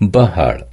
Bahar.